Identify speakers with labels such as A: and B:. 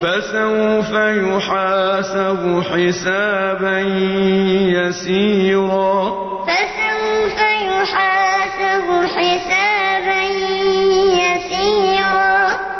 A: فَسَوْفَ يُحَاسَبُ حِسَابًا يَسِيرًا